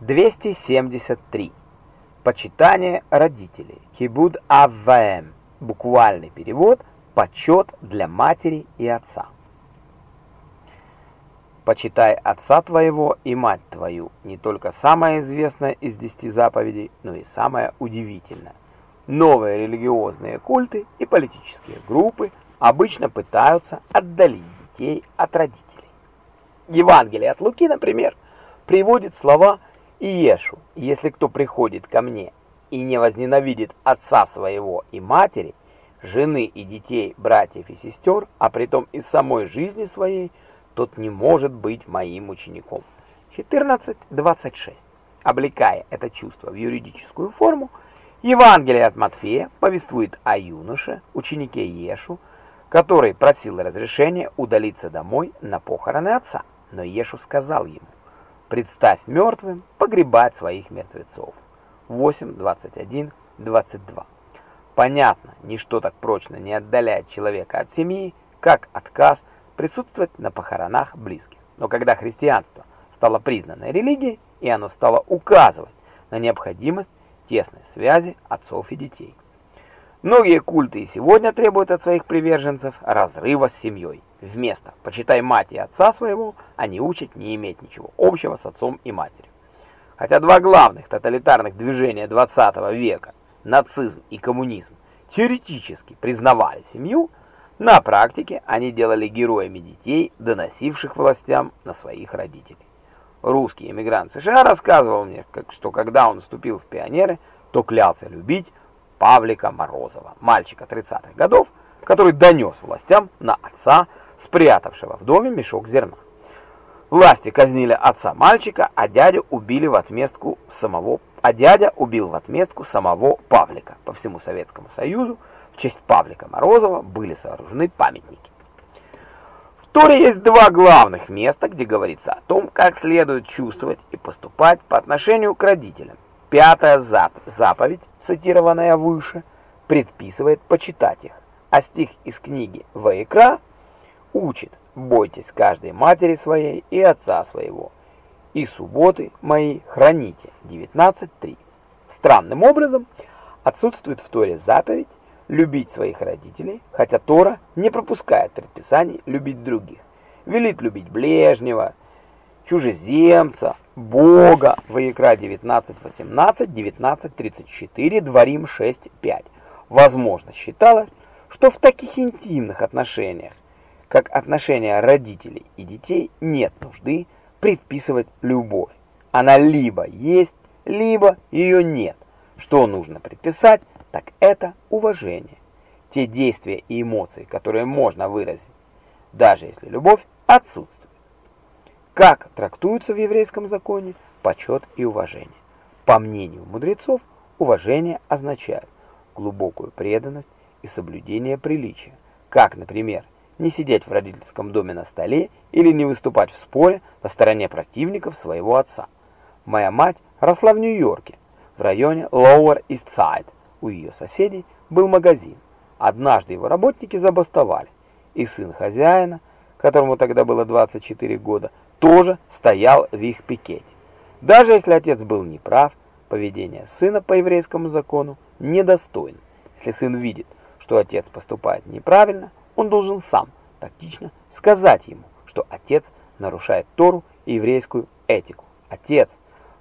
273. Почитание родителей. Кибуд авваэм. Буквальный перевод «Почет для матери и отца». Почитай отца твоего и мать твою, не только самое известное из десяти заповедей, но и самое удивительное. Новые религиозные культы и политические группы обычно пытаются отдалить детей от родителей. Евангелие от Луки, например, приводит слова Иешу, если кто приходит ко мне и не возненавидит отца своего и матери, жены и детей, братьев и сестер, а притом и самой жизни своей, тот не может быть моим учеником. 14.26. Облекая это чувство в юридическую форму, Евангелие от Матфея повествует о юноше, ученике Иешу, который просил разрешения удалиться домой на похороны отца. Но Иешу сказал ему, Представь мертвым погребать своих мертвецов. 8, 21, 22. Понятно, ничто так прочно не отдаляет человека от семьи, как отказ присутствовать на похоронах близких. Но когда христианство стало признанной религией, и оно стало указывать на необходимость тесной связи отцов и детей. Многие культы и сегодня требуют от своих приверженцев разрыва с семьей. Вместо «почитай мать и отца своего» они учат не иметь ничего общего с отцом и матерью. Хотя два главных тоталитарных движения 20 века, нацизм и коммунизм, теоретически признавали семью, на практике они делали героями детей, доносивших властям на своих родителей. Русский эмигрант США рассказывал мне, что когда он вступил в пионеры, то клялся любить Павлика Морозова, мальчика 30-х годов, который донес властям на отца спрятавшего в доме мешок зерна. Власти казнили отца мальчика, а дядю убили в отместку самого а дядя убил в отместку самого Павлика. По всему Советскому Союзу в честь Павлика Морозова были сооружены памятники. В Торе есть два главных места, где говорится о том, как следует чувствовать и поступать по отношению к родителям. Пятая заповедь, цитированная выше, предписывает почитать их, а стих из книги Ваикра учит, бойтесь каждой матери своей и отца своего, и субботы мои храните. 19.3. Странным образом отсутствует в Торе заповедь любить своих родителей, хотя Тора не пропускает предписаний любить других. Велит любить ближнего, чужеземца, Бога. Ваикра 19.18, 19.34, Дворим 6.5. Возможно, считалось, что в таких интимных отношениях как отношения родителей и детей, нет нужды предписывать любовь. Она либо есть, либо ее нет. Что нужно предписать, так это уважение. Те действия и эмоции, которые можно выразить, даже если любовь отсутствует. Как трактуются в еврейском законе почет и уважение? По мнению мудрецов, уважение означает глубокую преданность и соблюдение приличия, как, например, не сидеть в родительском доме на столе или не выступать в споре на стороне противников своего отца. Моя мать росла в Нью-Йорке, в районе Lower East Side. У ее соседей был магазин. Однажды его работники забастовали, и сын хозяина, которому тогда было 24 года, тоже стоял в их пикете. Даже если отец был неправ, поведение сына по еврейскому закону недостойно. Если сын видит, что отец поступает неправильно, он должен сам тактично сказать ему, что отец нарушает Тору и еврейскую этику. Отец,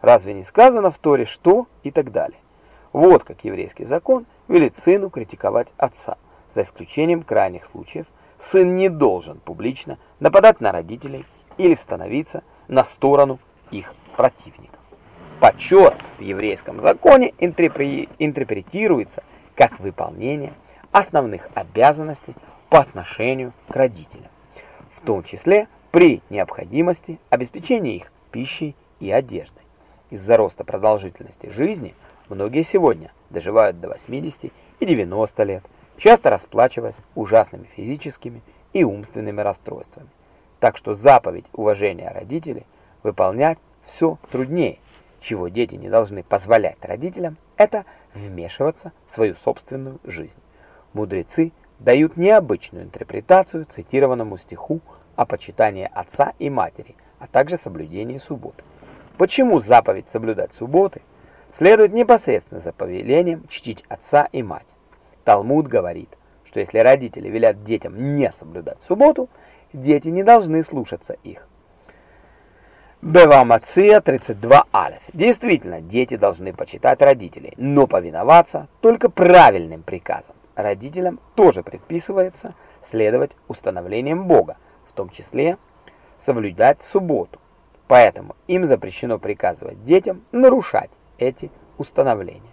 разве не сказано в Торе что и так далее? Вот как еврейский закон велит сыну критиковать отца. За исключением крайних случаев, сын не должен публично нападать на родителей или становиться на сторону их противников. Почет в еврейском законе интерпретируется как выполнение основных обязанностей по отношению к родителям, в том числе при необходимости обеспечения их пищей и одеждой. Из-за роста продолжительности жизни многие сегодня доживают до 80 и 90 лет, часто расплачиваясь ужасными физическими и умственными расстройствами. Так что заповедь уважения родителей выполнять все труднее. Чего дети не должны позволять родителям, это вмешиваться в свою собственную жизнь. Мудрецы дают необычную интерпретацию цитированному стиху о почитании отца и матери, а также соблюдении субботы. почему заповедь соблюдать субботы следует непосредственно за повелением чтить отца и мать. Талмуд говорит, что если родители велят детям не соблюдать субботу, дети не должны слушаться их. Бевамация 32 алиф. Действительно, дети должны почитать родителей, но повиноваться только правильным приказам. Родителям тоже предписывается следовать установлениям Бога, в том числе соблюдать субботу. Поэтому им запрещено приказывать детям нарушать эти установления.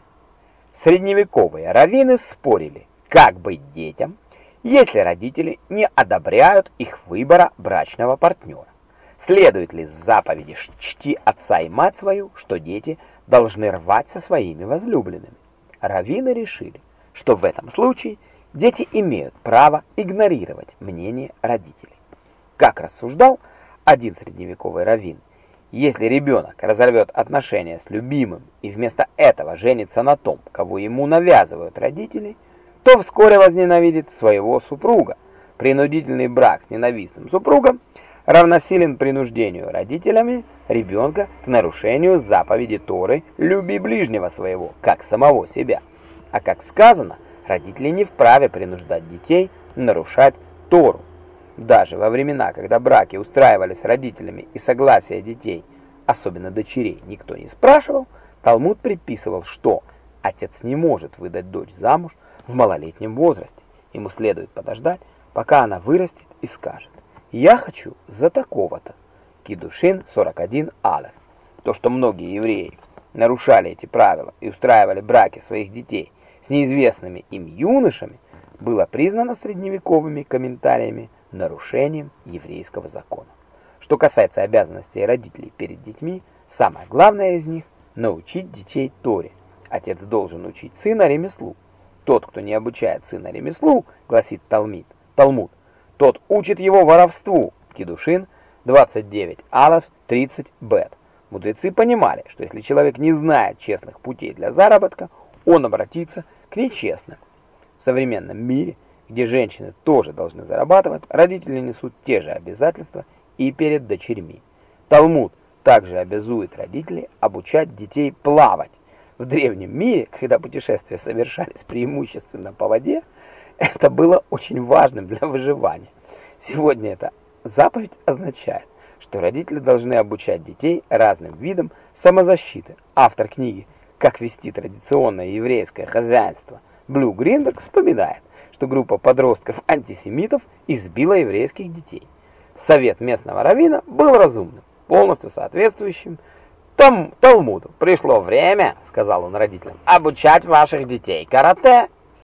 Средневековые раввины спорили, как быть детям, если родители не одобряют их выбора брачного партнера. Следует ли заповеди «чти отца и мать свою», что дети должны рвать со своими возлюбленными? Раввины решили, что в этом случае дети имеют право игнорировать мнение родителей. Как рассуждал один средневековый раввин, если ребенок разорвет отношения с любимым и вместо этого женится на том, кого ему навязывают родители, то вскоре возненавидит своего супруга. Принудительный брак с ненавистным супругом – равносилен принуждению родителями ребенка к нарушению заповеди Торы «люби ближнего своего, как самого себя». А как сказано, родители не вправе принуждать детей нарушать Тору. Даже во времена, когда браки устраивались родителями и согласия детей, особенно дочерей, никто не спрашивал, Талмуд предписывал, что отец не может выдать дочь замуж в малолетнем возрасте. Ему следует подождать, пока она вырастет и скажет я хочу за такого-то. Кидушин 41 алев. То, что многие евреи нарушали эти правила и устраивали браки своих детей с неизвестными им юношами, было признано средневековыми комментариями нарушением еврейского закона. Что касается обязанностей родителей перед детьми, самое главное из них – научить детей Торе. Отец должен учить сына ремеслу. Тот, кто не обучает сына ремеслу, гласит Талмуд, Талмуд, тот учит его воровству. Кедушин 29, Алаф 30, Бет. Мудрецы понимали, что если человек не знает честных путей для заработка, он обратится к нечестным. В современном мире, где женщины тоже должны зарабатывать, родители несут те же обязательства и перед дочерьми. Талмуд также обязует родителей обучать детей плавать. В древнем мире, когда путешествия совершались преимущественно по воде, это было очень важным для выживания. Сегодня эта заповедь означает, что родители должны обучать детей разным видам самозащиты. Автор книги «Как вести традиционное еврейское хозяйство» Блю Гринберг вспоминает, что группа подростков-антисемитов избила еврейских детей. Совет местного раввина был разумным, полностью соответствующим там Талмуду. «Пришло время, — сказал он родителям, — обучать ваших детей карате».